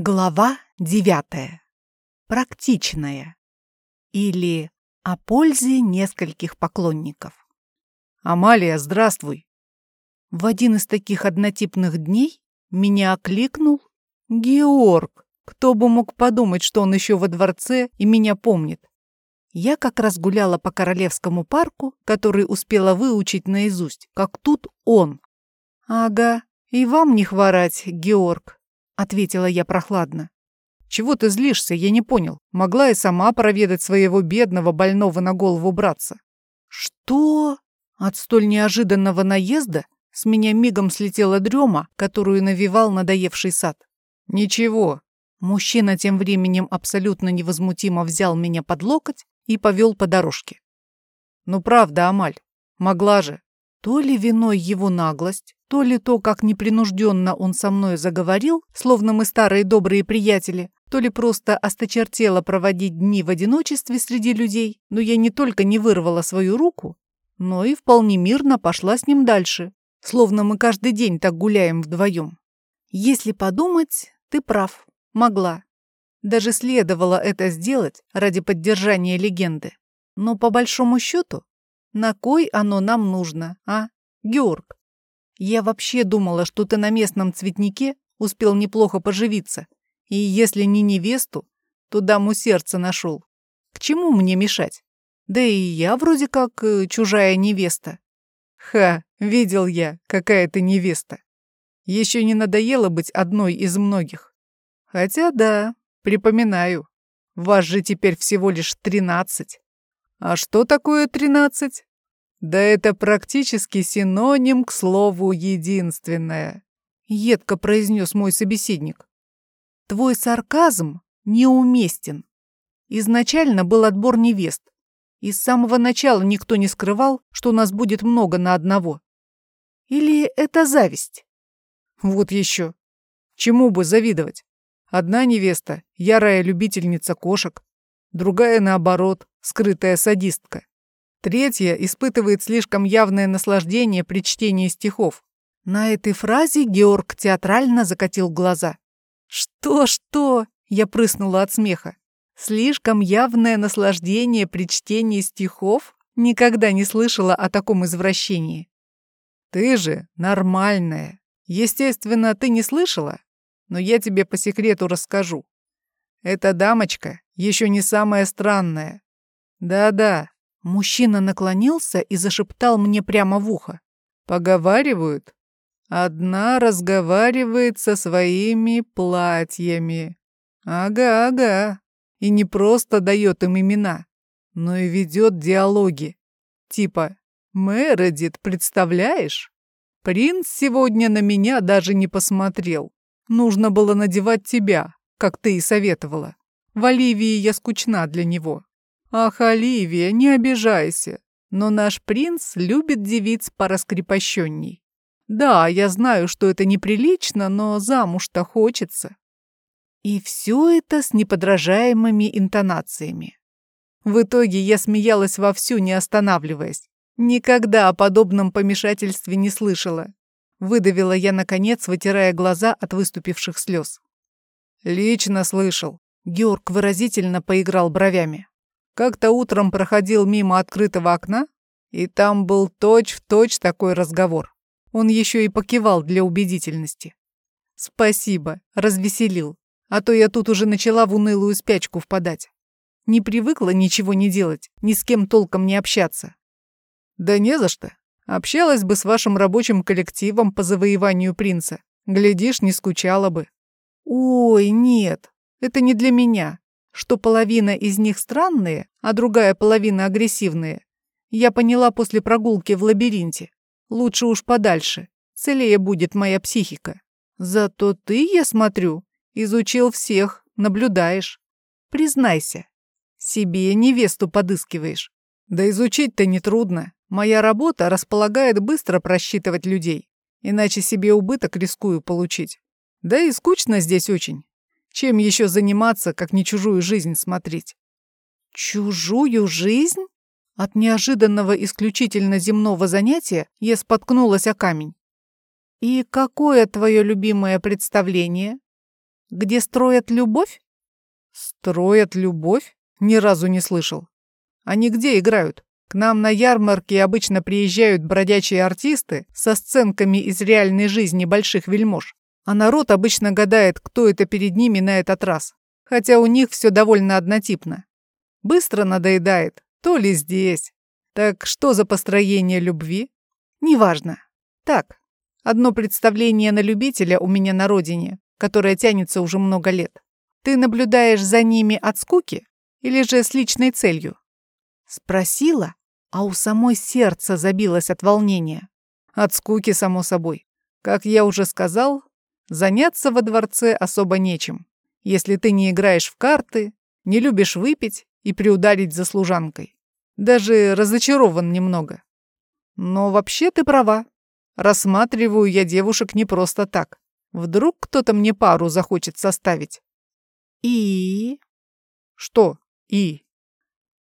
Глава девятая. Практичная. Или о пользе нескольких поклонников. «Амалия, здравствуй!» В один из таких однотипных дней меня окликнул Георг. Кто бы мог подумать, что он еще во дворце и меня помнит. Я как раз гуляла по Королевскому парку, который успела выучить наизусть, как тут он. «Ага, и вам не хворать, Георг», ответила я прохладно. Чего ты злишься, я не понял. Могла и сама проведать своего бедного, больного на голову братца. Что? От столь неожиданного наезда с меня мигом слетела дрема, которую навевал надоевший сад. Ничего. Мужчина тем временем абсолютно невозмутимо взял меня под локоть и повел по дорожке. Ну правда, Амаль, могла же. То ли виной его наглость, то ли то, как непринужденно он со мной заговорил, словно мы старые добрые приятели, то ли просто осточертело проводить дни в одиночестве среди людей, но я не только не вырвала свою руку, но и вполне мирно пошла с ним дальше, словно мы каждый день так гуляем вдвоем. Если подумать, ты прав, могла. Даже следовало это сделать ради поддержания легенды. Но по большому счету, на кой оно нам нужно, а, Георг? Я вообще думала, что ты на местном цветнике успел неплохо поживиться, и если не невесту, то даму сердца нашел. К чему мне мешать? Да и я вроде как э, чужая невеста. Ха, видел я, какая ты невеста. Еще не надоело быть одной из многих. Хотя да, припоминаю, вас же теперь всего лишь тринадцать. А что такое тринадцать? Да это практически синоним к слову «единственное», — едко произнес мой собеседник. Твой сарказм неуместен. Изначально был отбор невест, и с самого начала никто не скрывал, что у нас будет много на одного. Или это зависть? Вот еще. Чему бы завидовать? Одна невеста — ярая любительница кошек, другая, наоборот, скрытая садистка. Третья испытывает слишком явное наслаждение при чтении стихов. На этой фразе Георг театрально закатил глаза. «Что-что?» — я прыснула от смеха. «Слишком явное наслаждение при чтении стихов? Никогда не слышала о таком извращении». «Ты же нормальная. Естественно, ты не слышала, но я тебе по секрету расскажу. Эта дамочка еще не самая странная. Да-да, Мужчина наклонился и зашептал мне прямо в ухо. «Поговаривают? Одна разговаривает со своими платьями. Ага, ага. И не просто дает им имена, но и ведет диалоги. Типа «Мередит, представляешь? Принц сегодня на меня даже не посмотрел. Нужно было надевать тебя, как ты и советовала. В Оливии я скучна для него. «Ах, Оливия, не обижайся, но наш принц любит девиц пораскрепощенней. Да, я знаю, что это неприлично, но замуж-то хочется». И все это с неподражаемыми интонациями. В итоге я смеялась вовсю, не останавливаясь. Никогда о подобном помешательстве не слышала. Выдавила я, наконец, вытирая глаза от выступивших слез. «Лично слышал». Георг выразительно поиграл бровями. Как-то утром проходил мимо открытого окна, и там был точь-в-точь точь такой разговор. Он еще и покивал для убедительности. «Спасибо, развеселил. А то я тут уже начала в унылую спячку впадать. Не привыкла ничего не делать, ни с кем толком не общаться». «Да не за что. Общалась бы с вашим рабочим коллективом по завоеванию принца. Глядишь, не скучала бы». «Ой, нет, это не для меня что половина из них странные, а другая половина агрессивные, я поняла после прогулки в лабиринте. Лучше уж подальше, целее будет моя психика. Зато ты, я смотрю, изучил всех, наблюдаешь. Признайся, себе невесту подыскиваешь. Да изучить-то нетрудно. Моя работа располагает быстро просчитывать людей, иначе себе убыток рискую получить. Да и скучно здесь очень. Чем еще заниматься, как не чужую жизнь смотреть? Чужую жизнь? От неожиданного исключительно земного занятия я споткнулась о камень. И какое твое любимое представление? Где строят любовь? Строят любовь? Ни разу не слышал. Они где играют? К нам на ярмарке обычно приезжают бродячие артисты со сценками из реальной жизни больших вельмож. А народ обычно гадает, кто это перед ними на этот раз. Хотя у них все довольно однотипно. Быстро надоедает. То ли здесь. Так что за построение любви? Неважно. Так, одно представление на любителя у меня на родине, которое тянется уже много лет. Ты наблюдаешь за ними от скуки или же с личной целью? Спросила, а у самой сердце забилось от волнения. От скуки, само собой. Как я уже сказал, заняться во дворце особо нечем, если ты не играешь в карты, не любишь выпить и приударить за служанкой. Даже разочарован немного. Но вообще ты права. Рассматриваю я девушек не просто так. Вдруг кто-то мне пару захочет составить. И? Что «и»?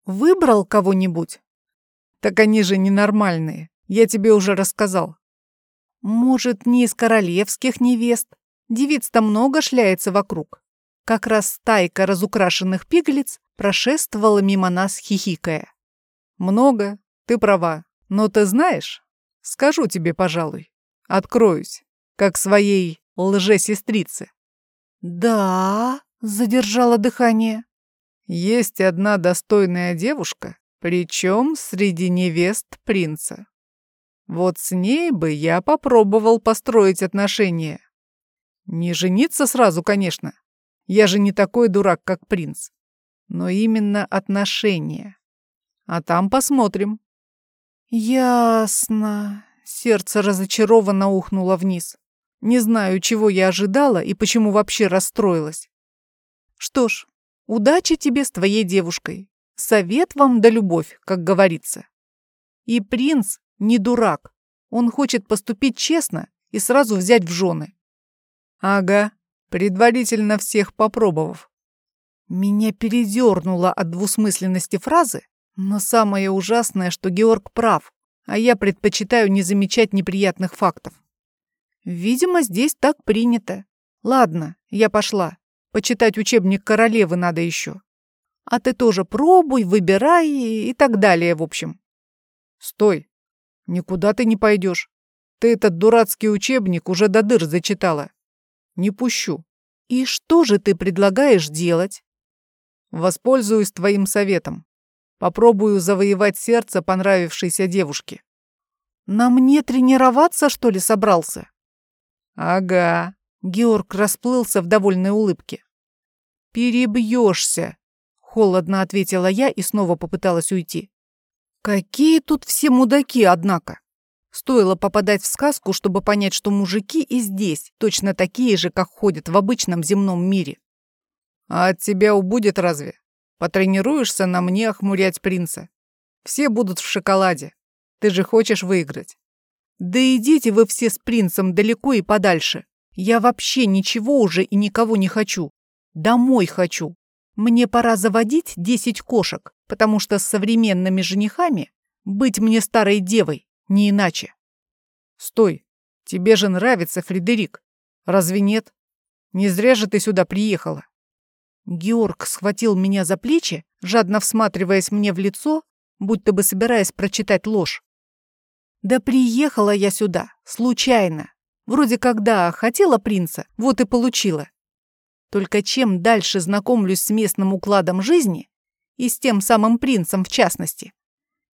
Выбрал кого-нибудь? Так они же ненормальные. Я тебе уже рассказал. Может, не из королевских невест? Девиц-то много шляется вокруг. Как раз стайка разукрашенных пиглиц прошествовала мимо нас, хихикая. Много, ты права. Но ты знаешь, скажу тебе, пожалуй, откроюсь, как своей лжесестрице. Да, задержала дыхание. Есть одна достойная девушка, причем среди невест принца. Вот с ней бы я попробовал построить отношения. Не жениться сразу, конечно. Я же не такой дурак, как принц. Но именно отношения. А там посмотрим. Ясно. Сердце разочарованно ухнуло вниз. Не знаю, чего я ожидала и почему вообще расстроилась. Что ж, Удачи тебе с твоей девушкой. Совет вам да любовь, как говорится. И принц не дурак. Он хочет поступить честно и сразу взять в жены. Ага, предварительно всех попробовав. Меня передернуло от двусмысленности фразы, но самое ужасное, что Георг прав, а я предпочитаю не замечать неприятных фактов. Видимо, здесь так принято. Ладно, я пошла. Почитать учебник королевы надо еще. А ты тоже пробуй, выбирай и так далее, в общем. Стой. Никуда ты не пойдешь. Ты этот дурацкий учебник уже до дыр зачитала. Не пущу. И что же ты предлагаешь делать? Воспользуюсь твоим советом. Попробую завоевать сердце понравившейся девушки. На мне тренироваться, что ли, собрался? Ага. Георг расплылся в довольной улыбке. «Перебьешься», — холодно ответила я и снова попыталась уйти. «Какие тут все мудаки, однако!» Стоило попадать в сказку, чтобы понять, что мужики и здесь точно такие же, как ходят в обычном земном мире. «А от тебя убудет разве? Потренируешься на мне охмурять принца. Все будут в шоколаде. Ты же хочешь выиграть». «Да идите вы все с принцем далеко и подальше. Я вообще ничего уже и никого не хочу. Домой хочу. Мне пора заводить десять кошек, потому что с современными женихами быть мне старой девой, не иначе. Стой, тебе же нравится Фредерик. Разве нет? Не зря же ты сюда приехала. Георг схватил меня за плечи, жадно всматриваясь мне в лицо, будто бы собираясь прочитать ложь. Да приехала я сюда, случайно. Вроде когда хотела принца, вот и получила. Только чем дальше знакомлюсь с местным укладом жизни, и с тем самым принцем в частности,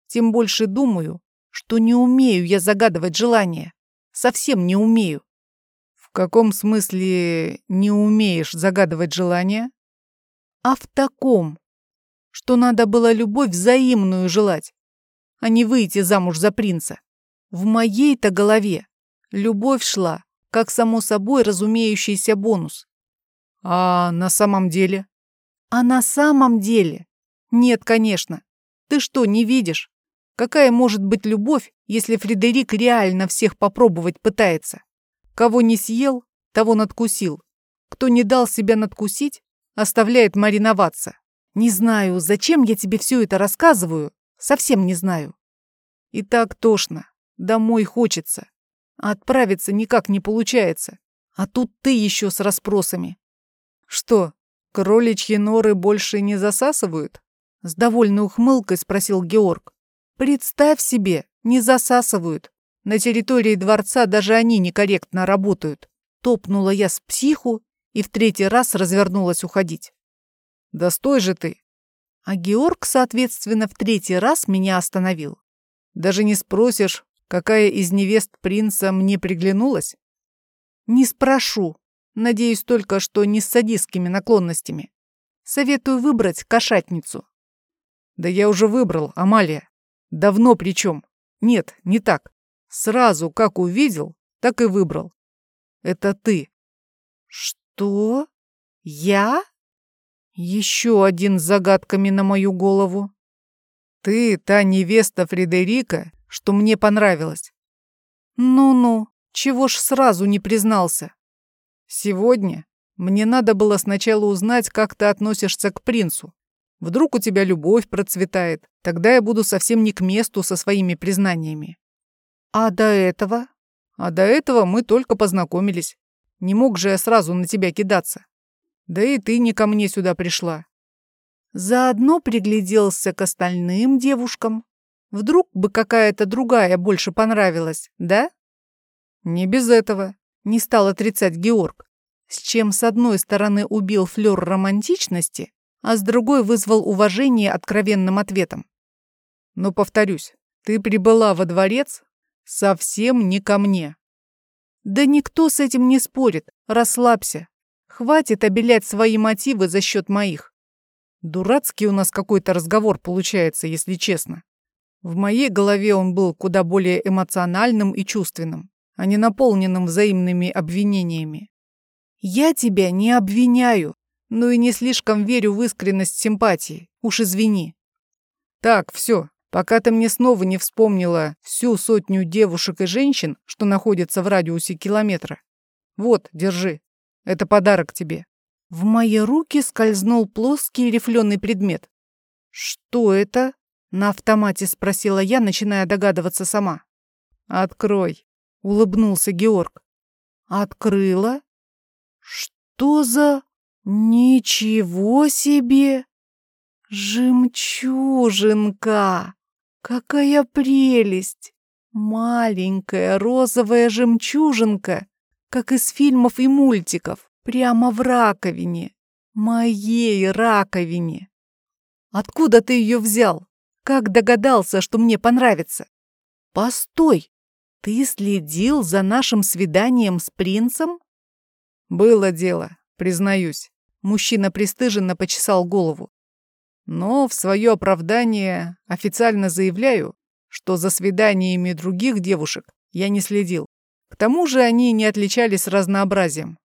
тем больше думаю, что не умею я загадывать желания. Совсем не умею. В каком смысле не умеешь загадывать желания? А в таком, что надо было любовь взаимную желать, а не выйти замуж за принца. В моей-то голове любовь шла, как само собой разумеющийся бонус. А на самом деле? А на самом деле? Нет, конечно. Ты что, не видишь? Какая может быть любовь, если Фредерик реально всех попробовать пытается? Кого не съел, того надкусил. Кто не дал себя надкусить, оставляет мариноваться. Не знаю, зачем я тебе все это рассказываю, совсем не знаю. И так тошно, домой хочется. А отправиться никак не получается. А тут ты еще с расспросами. Что, кроличьи норы больше не засасывают? С довольной ухмылкой спросил Георг. Представь себе, не засасывают. На территории дворца даже они некорректно работают. Топнула я с психу и в третий раз развернулась уходить. Да стой же ты! А Георг, соответственно, в третий раз меня остановил. Даже не спросишь, какая из невест принца мне приглянулась? Не спрошу. Надеюсь только, что не с садистскими наклонностями. Советую выбрать кошатницу. Да я уже выбрал, Амалия. Давно причем. Нет, не так. Сразу, как увидел, так и выбрал. Это ты. Что? Я? Еще один с загадками на мою голову. Ты та невеста Фредерика, что мне понравилась. Ну-ну, чего ж сразу не признался? Сегодня мне надо было сначала узнать, как ты относишься к принцу. Вдруг у тебя любовь процветает, тогда я буду совсем не к месту со своими признаниями. А до этого? А до этого мы только познакомились. Не мог же я сразу на тебя кидаться. Да и ты не ко мне сюда пришла. Заодно пригляделся к остальным девушкам. Вдруг бы какая-то другая больше понравилась, да? Не без этого, не стал отрицать Георг, с чем с одной стороны убил флёр романтичности, а с другой вызвал уважение откровенным ответом. Но повторюсь, ты прибыла во дворец совсем не ко мне. Да никто с этим не спорит, расслабься. Хватит обелять свои мотивы за счет моих. Дурацкий у нас какой-то разговор получается, если честно. В моей голове он был куда более эмоциональным и чувственным, а не наполненным взаимными обвинениями. Я тебя не обвиняю, но и не слишком верю в искренность симпатии. Уж извини. Так, все. Пока ты мне снова не вспомнила всю сотню девушек и женщин, что находятся в радиусе километра. Вот, держи. Это подарок тебе». В мои руки скользнул плоский рифленый предмет. «Что это?» — на автомате спросила я, начиная догадываться сама. «Открой», — улыбнулся Георг. «Открыла? Что за... Ничего себе! Жемчужинка! Какая прелесть! Маленькая розовая жемчужинка как из фильмов и мультиков, прямо в раковине. Моей раковине. Откуда ты ее взял? Как догадался, что мне понравится? Постой, ты следил за нашим свиданием с принцем? Было дело, признаюсь. Мужчина пристыженно почесал голову. Но в свое оправдание официально заявляю, что за свиданиями других девушек я не следил. К тому же они не отличались разнообразием.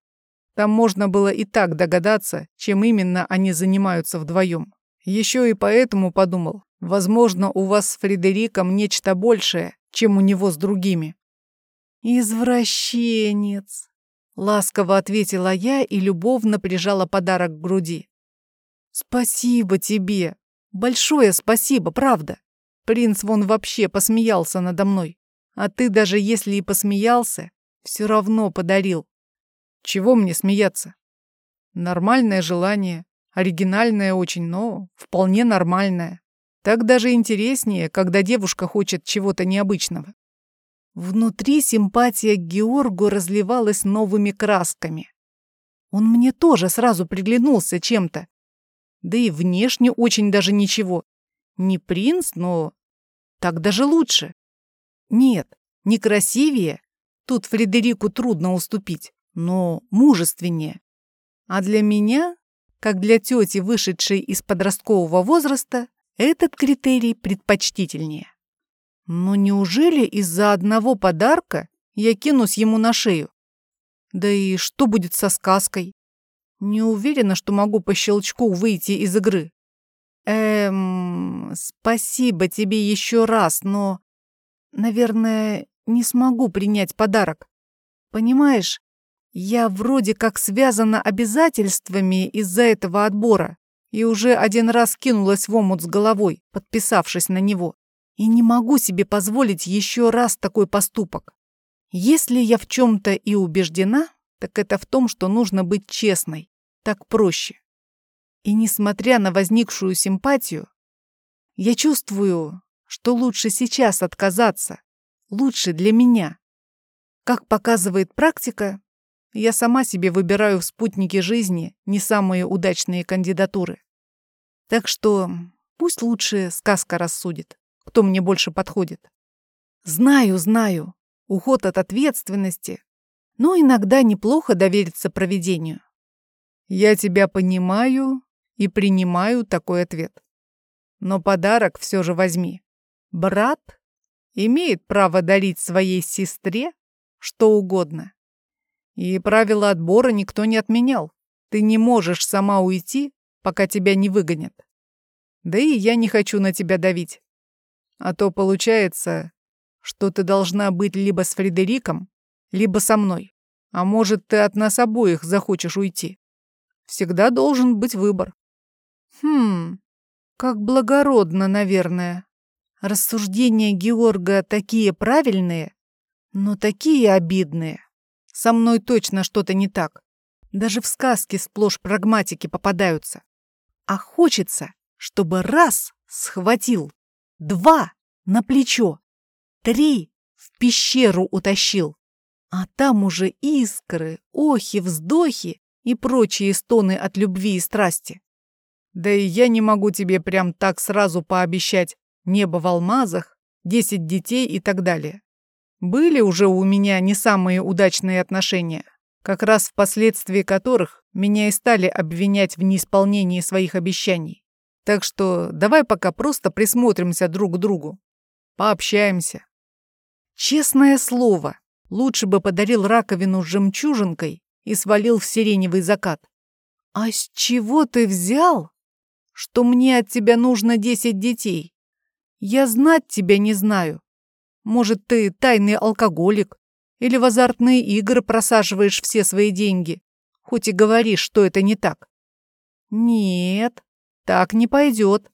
Там можно было и так догадаться, чем именно они занимаются вдвоем. Еще и поэтому подумал, возможно, у вас с Фредериком нечто большее, чем у него с другими. «Извращенец!» — ласково ответила я и любовно прижала подарок к груди. «Спасибо тебе! Большое спасибо, правда!» Принц вон вообще посмеялся надо мной. А ты даже если и посмеялся, все равно подарил. Чего мне смеяться? Нормальное желание, оригинальное очень, но вполне нормальное. Так даже интереснее, когда девушка хочет чего-то необычного. Внутри симпатия к Георгу разливалась новыми красками. Он мне тоже сразу приглянулся чем-то. Да и внешне очень даже ничего. Не принц, но так даже лучше. Нет, не красивее. Тут Фредерику трудно уступить, но мужественнее. А для меня, как для тети, вышедшей из подросткового возраста, этот критерий предпочтительнее. Но неужели из-за одного подарка я кинусь ему на шею? Да и что будет со сказкой? Не уверена, что могу по щелчку выйти из игры. Эм, спасибо тебе еще раз, но наверное, не смогу принять подарок. Понимаешь, я вроде как связана обязательствами из-за этого отбора и уже один раз кинулась в омут с головой, подписавшись на него. И не могу себе позволить еще раз такой поступок. Если я в чем-то и убеждена, так это в том, что нужно быть честной. так проще. И несмотря на возникшую симпатию, я чувствую, что лучше сейчас отказаться, лучше для меня. Как показывает практика, я сама себе выбираю в спутнике жизни не самые удачные кандидатуры. Так что пусть лучше сказка рассудит, кто мне больше подходит. Знаю, знаю, уход от ответственности, но иногда неплохо довериться проведению. Я тебя понимаю и принимаю такой ответ. Но подарок все же возьми. Брат имеет право дарить своей сестре что угодно. И правила отбора никто не отменял. Ты не можешь сама уйти, пока тебя не выгонят. Да и я не хочу на тебя давить. А то получается, что ты должна быть либо с Фредериком, либо со мной. А может, ты от нас обоих захочешь уйти. Всегда должен быть выбор. Хм, как благородно, наверное. Рассуждения Георга такие правильные, но такие обидные. Со мной точно что-то не так. Даже в сказке сплошь прагматики попадаются. А хочется, чтобы раз схватил, два на плечо, три в пещеру утащил. А там уже искры, охи, вздохи и прочие стоны от любви и страсти. Да и я не могу тебе прям так сразу пообещать небо в алмазах, десять детей и так далее. Были уже у меня не самые удачные отношения, как раз впоследствии которых меня и стали обвинять в неисполнении своих обещаний. Так что давай пока просто присмотримся друг к другу. Пообщаемся. Честное слово, лучше бы подарил раковину с жемчужинкой и свалил в сиреневый закат. А с чего ты взял, что мне от тебя нужно десять детей? Я знать тебя не знаю. Может, ты тайный алкоголик или в азартные игры просаживаешь все свои деньги, хоть и говоришь, что это не так. Нет, так не пойдет.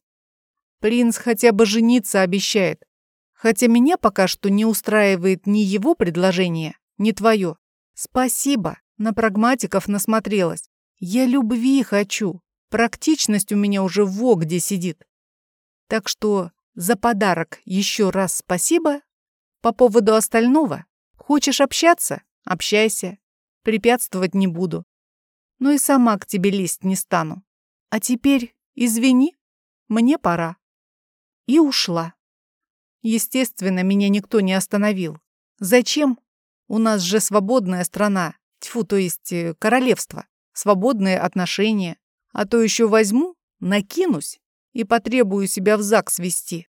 Принц хотя бы жениться обещает, хотя меня пока что не устраивает ни его предложение, ни твое. Спасибо, на прагматиков насмотрелась. Я любви хочу, практичность у меня уже во где сидит. Так что за подарок еще раз спасибо по поводу остального, хочешь общаться? Общайся. Препятствовать не буду. Но и сама к тебе лезть не стану. А теперь, извини, мне пора. И ушла. Естественно, меня никто не остановил. Зачем? У нас же свободная страна. Тьфу, то есть э, королевство. Свободные отношения. А то еще возьму, накинусь и потребую себя в ЗАГС вести.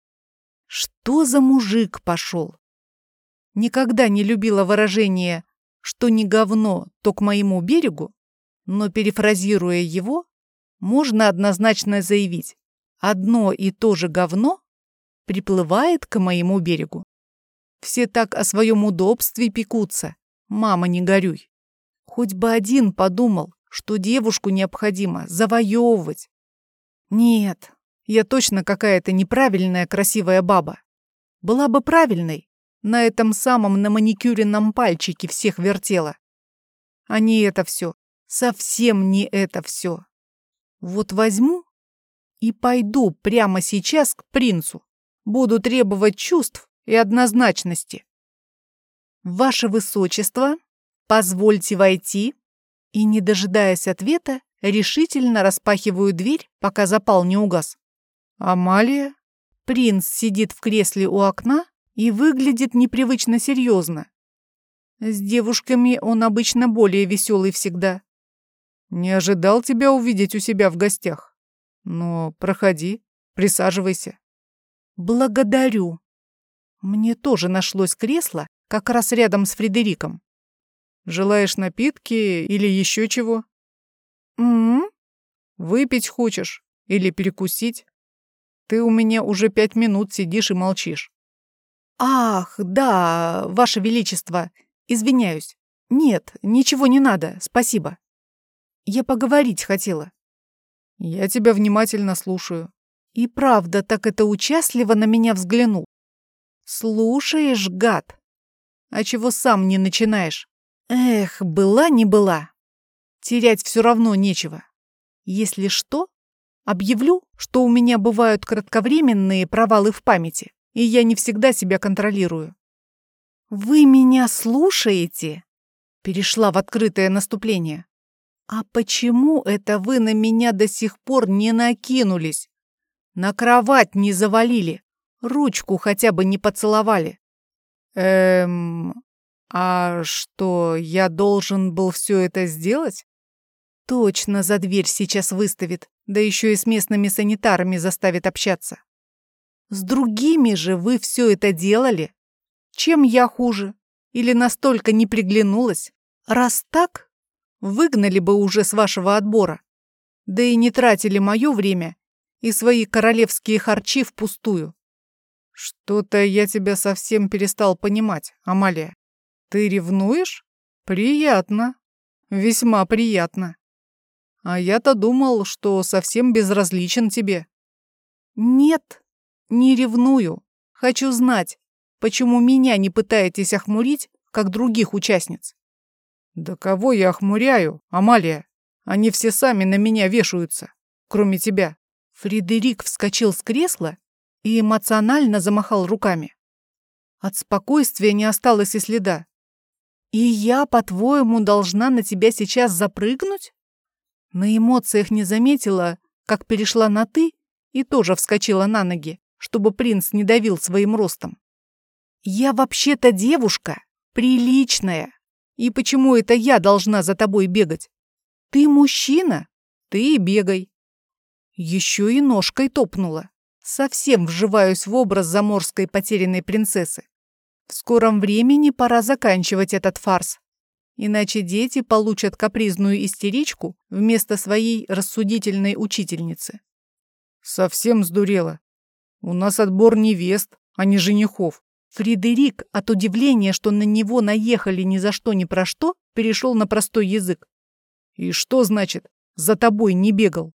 Что за мужик пошел? Никогда не любила выражение «что не говно, то к моему берегу», но, перефразируя его, можно однозначно заявить «одно и то же говно приплывает к моему берегу». Все так о своем удобстве пекутся. Мама, не горюй. Хоть бы один подумал, что девушку необходимо завоевывать. Нет, я точно какая-то неправильная красивая баба. Была бы правильной, на этом самом на маникюренном пальчике всех вертела. А не это все. Совсем не это все. Вот возьму и пойду прямо сейчас к принцу. Буду требовать чувств и однозначности. Ваше Высочество, позвольте войти. И, не дожидаясь ответа, решительно распахиваю дверь, пока запал не угас. Амалия? Принц сидит в кресле у окна и выглядит непривычно серьезно. С девушками он обычно более веселый всегда. Не ожидал тебя увидеть у себя в гостях. Но проходи, присаживайся. Благодарю. Мне тоже нашлось кресло, как раз рядом с Фредериком. Желаешь напитки или еще чего? М, -м, Выпить хочешь или перекусить? Ты у меня уже пять минут сидишь и молчишь. «Ах, да, Ваше Величество, извиняюсь. Нет, ничего не надо, спасибо. Я поговорить хотела». «Я тебя внимательно слушаю». И правда так это участливо на меня взглянул. «Слушаешь, гад? А чего сам не начинаешь? Эх, была не была. Терять все равно нечего. Если что, объявлю, что у меня бывают кратковременные провалы в памяти, и я не всегда себя контролирую. «Вы меня слушаете?» Перешла в открытое наступление. «А почему это вы на меня до сих пор не накинулись? На кровать не завалили, ручку хотя бы не поцеловали?» «Эм... А что, я должен был все это сделать?» «Точно за дверь сейчас выставит, да еще и с местными санитарами заставит общаться. С другими же вы все это делали. Чем я хуже? Или настолько не приглянулась? Раз так, выгнали бы уже с вашего отбора. Да и не тратили мое время и свои королевские харчи впустую. Что-то я тебя совсем перестал понимать, Амалия. Ты ревнуешь? Приятно. Весьма приятно. А я-то думал, что совсем безразличен тебе. Нет, не ревную. Хочу знать, почему меня не пытаетесь охмурить, как других участниц. Да кого я охмуряю, Амалия? Они все сами на меня вешаются, кроме тебя. Фредерик вскочил с кресла и эмоционально замахал руками. От спокойствия не осталось и следа. «И я, по-твоему, должна на тебя сейчас запрыгнуть?» На эмоциях не заметила, как перешла на «ты» и тоже вскочила на ноги, чтобы принц не давил своим ростом. «Я вообще-то девушка, приличная. И почему это я должна за тобой бегать? Ты мужчина, ты и бегай». Еще и ножкой топнула. Совсем вживаюсь в образ заморской потерянной принцессы. В скором времени пора заканчивать этот фарс. Иначе дети получат капризную истеричку вместо своей рассудительной учительницы. Совсем сдурела. У нас отбор невест, а не женихов. Фредерик от удивления, что на него наехали ни за что ни про что, перешел на простой язык. И что значит «за тобой не бегал»?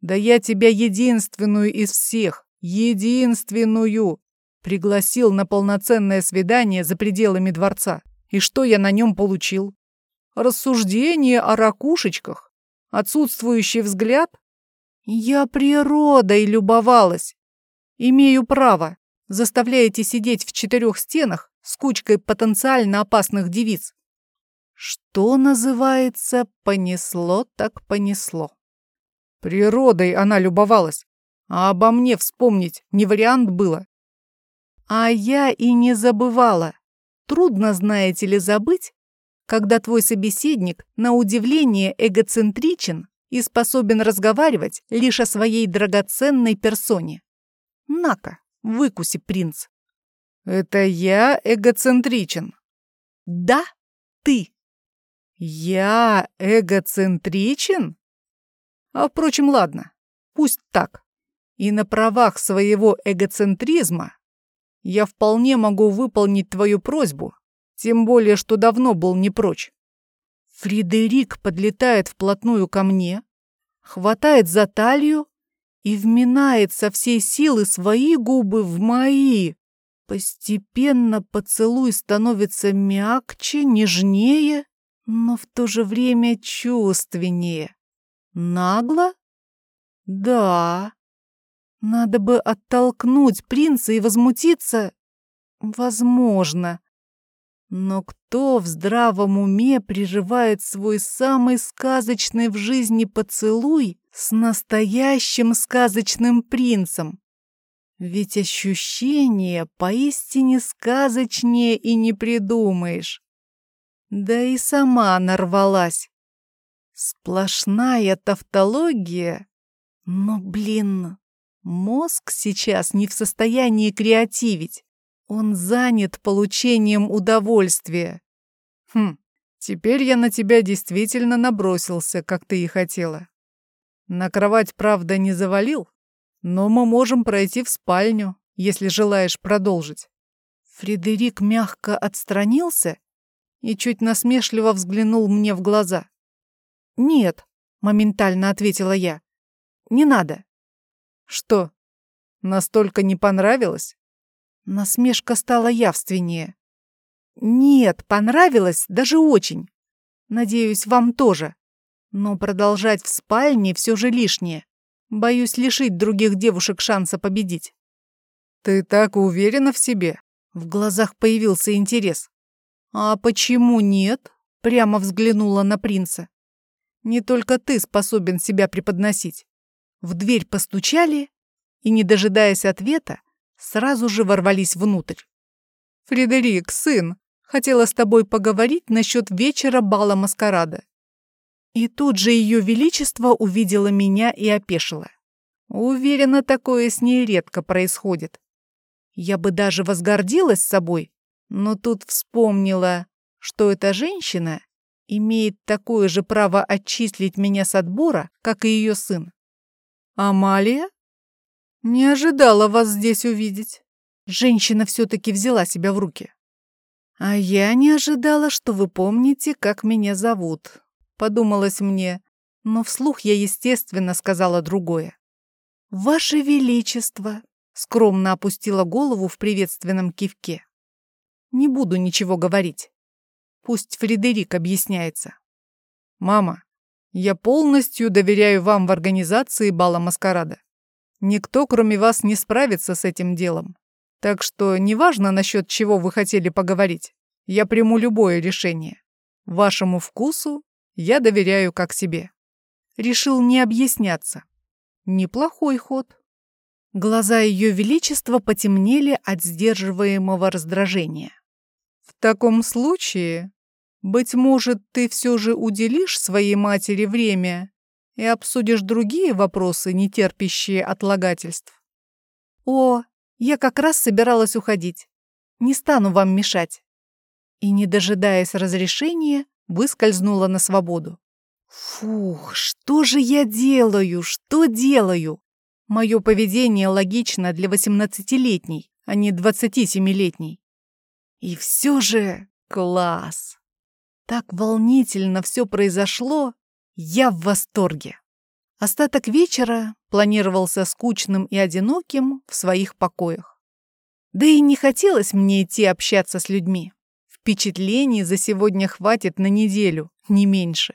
Да я тебя единственную из всех, единственную, пригласил на полноценное свидание за пределами дворца. И что я на нем получил? Рассуждение о ракушечках? Отсутствующий взгляд? Я природой любовалась. Имею право. Заставляете сидеть в четырех стенах с кучкой потенциально опасных девиц. Что называется, понесло так понесло. Природой она любовалась. А обо мне вспомнить не вариант было. А я и не забывала. Трудно, знаете ли, забыть, когда твой собеседник, на удивление, эгоцентричен и способен разговаривать лишь о своей драгоценной персоне. На-ка, выкуси, принц. Это я эгоцентричен? Да, ты. Я эгоцентричен? А, впрочем, ладно, пусть так. И на правах своего эгоцентризма я вполне могу выполнить твою просьбу, тем более, что давно был не прочь. Фредерик подлетает вплотную ко мне, хватает за талию и вминает со всей силы свои губы в мои. Постепенно поцелуй становится мягче, нежнее, но в то же время чувственнее. Нагло? Да. Надо бы оттолкнуть принца и возмутиться. Возможно. Но кто в здравом уме прерывает свой самый сказочный в жизни поцелуй с настоящим сказочным принцем? Ведь ощущение поистине сказочнее и не придумаешь. Да и сама нарвалась. Сплошная тавтология. Но, блин, мозг сейчас не в состоянии креативить. Он занят получением удовольствия. Хм, теперь я на тебя действительно набросился, как ты и хотела. На кровать, правда, не завалил, но мы можем пройти в спальню, если желаешь продолжить. Фредерик мягко отстранился и чуть насмешливо взглянул мне в глаза. «Нет», — моментально ответила я. «Не надо». «Что, настолько не понравилось?» Насмешка стала явственнее. «Нет, понравилось, даже очень. Надеюсь, вам тоже. Но продолжать в спальне все же лишнее. Боюсь лишить других девушек шанса победить. Ты так уверена в себе? В глазах появился интерес. А почему нет? Прямо взглянула на принца. Не только ты способен себя преподносить. В дверь постучали и, не дожидаясь ответа, сразу же ворвались внутрь. «Фредерик, сын, хотела с тобой поговорить насчет вечера бала маскарада». И тут же ее величество увидела меня и опешила. Уверена, такое с ней редко происходит. Я бы даже возгордилась собой, но тут вспомнила, что эта женщина имеет такое же право отчислить меня с отбора, как и ее сын. «Амалия? Не ожидала вас здесь увидеть». Женщина все-таки взяла себя в руки. «А я не ожидала, что вы помните, как меня зовут», — подумалось мне, но вслух я, естественно, сказала другое. «Ваше Величество!» — скромно опустила голову в приветственном кивке. «Не буду ничего говорить. Пусть Фредерик объясняется. «Мама, я полностью доверяю вам в организации бала маскарада. Никто, кроме вас, не справится с этим делом. Так что неважно, насчет чего вы хотели поговорить, я приму любое решение. Вашему вкусу я доверяю как себе». Решил не объясняться. Неплохой ход. Глаза Ее Величества потемнели от сдерживаемого раздражения. В таком случае, быть может, ты все же уделишь своей матери время и обсудишь другие вопросы, не терпящие отлагательств. О, я как раз собиралась уходить. Не стану вам мешать. И, не дожидаясь разрешения, выскользнула на свободу. Фух, что же я делаю? Что делаю? Мое поведение логично для восемнадцатилетней, а не двадцатисемилетней. И все же класс! Так волнительно все произошло, я в восторге. Остаток вечера планировался скучным и одиноким в своих покоях. Да и не хотелось мне идти общаться с людьми. Впечатлений за сегодня хватит на неделю, не меньше.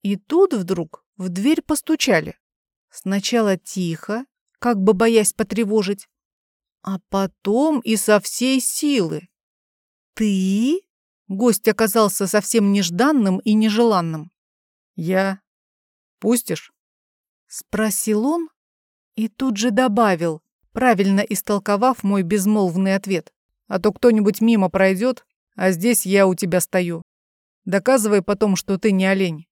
И тут вдруг в дверь постучали. Сначала тихо, как бы боясь потревожить, а потом и со всей силы. «Ты?» Гость оказался совсем нежданным и нежеланным. «Я? Пустишь?» Спросил он и тут же добавил, правильно истолковав мой безмолвный ответ. «А то кто-нибудь мимо пройдет, а здесь я у тебя стою. Доказывай потом, что ты не олень».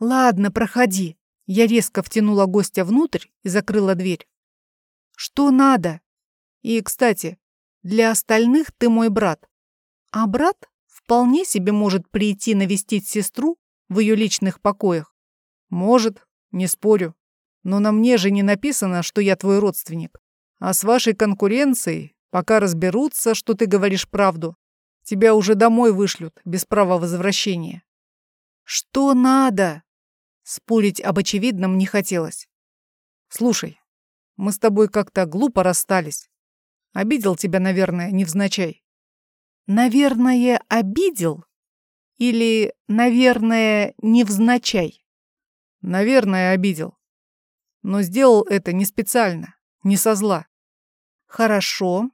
«Ладно, проходи». Я резко втянула гостя внутрь и закрыла дверь. «Что надо?» «И, кстати, для остальных ты мой брат. А брат вполне себе может прийти навестить сестру в ее личных покоях. Может, не спорю. Но на мне же не написано, что я твой родственник. А с вашей конкуренцией, пока разберутся, что ты говоришь правду, тебя уже домой вышлют без права возвращения. Что надо? Спорить об очевидном не хотелось. Слушай, мы с тобой как-то глупо расстались. Обидел тебя, наверное, невзначай. Наверное, обидел? Или, наверное, невзначай? Наверное, обидел. Но сделал это не специально, не со зла. Хорошо.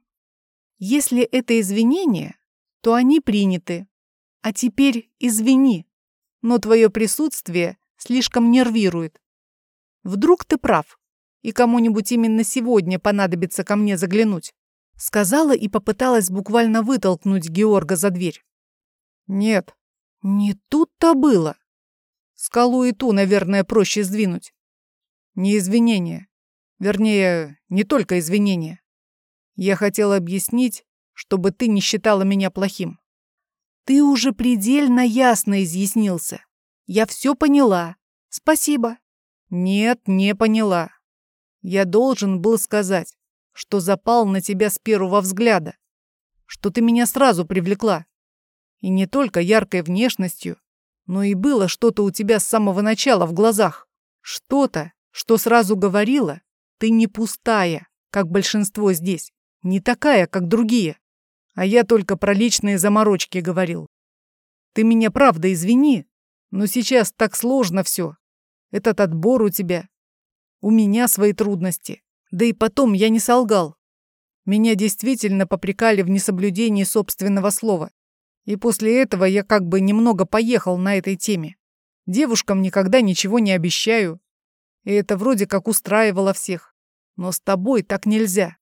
Если это извинения, то они приняты. А теперь извини, но твое присутствие слишком нервирует. Вдруг ты прав, и кому-нибудь именно сегодня понадобится ко мне заглянуть. Сказала и попыталась буквально вытолкнуть Георга за дверь. Нет, не тут-то было. Скалу и ту, наверное, проще сдвинуть. Не извинения. Вернее, не только извинения. Я хотела объяснить, чтобы ты не считала меня плохим. Ты уже предельно ясно изъяснился. Я все поняла. Спасибо. Нет, не поняла. Я должен был сказать что запал на тебя с первого взгляда, что ты меня сразу привлекла. И не только яркой внешностью, но и было что-то у тебя с самого начала в глазах. Что-то, что сразу говорило, ты не пустая, как большинство здесь, не такая, как другие. А я только про личные заморочки говорил. Ты меня правда извини, Но сейчас так сложно все. Этот отбор у тебя. У меня свои трудности. Да и потом я не солгал. Меня действительно попрекали в несоблюдении собственного слова. И после этого я как бы немного поехал на этой теме. Девушкам никогда ничего не обещаю. И это вроде как устраивало всех. Но с тобой так нельзя.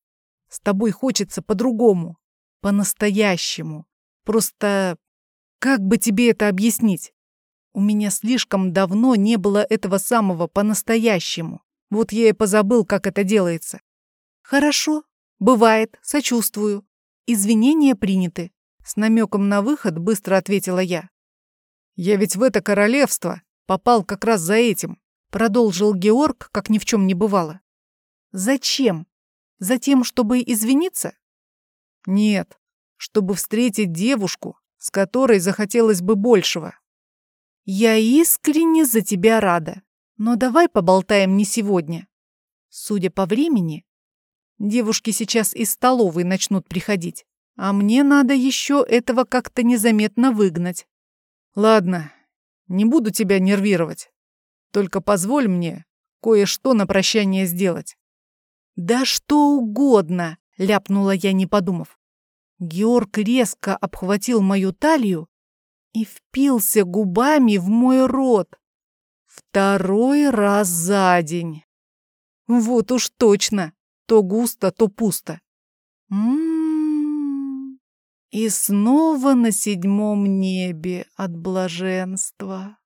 С тобой хочется по-другому. По-настоящему. Просто как бы тебе это объяснить? У меня слишком давно не было этого самого по-настоящему. Вот я и позабыл, как это делается. Хорошо, бывает, сочувствую. Извинения приняты. С намеком на выход быстро ответила я. Я ведь в это королевство попал как раз за этим. Продолжил Георг, как ни в чем не бывало. Зачем? Затем, чтобы извиниться? Нет, чтобы встретить девушку, с которой захотелось бы большего. Я искренне за тебя рада. Но давай поболтаем не сегодня. Судя по времени, девушки сейчас из столовой начнут приходить, а мне надо еще этого как-то незаметно выгнать. Ладно, не буду тебя нервировать. Только позволь мне кое-что на прощание сделать. Да что угодно, ляпнула я, не подумав. Георг резко обхватил мою талию и впился губами в мой рот. Второй раз за день. Вот уж точно. То густо, то пусто. М-м-м. И снова на седьмом небе от блаженства.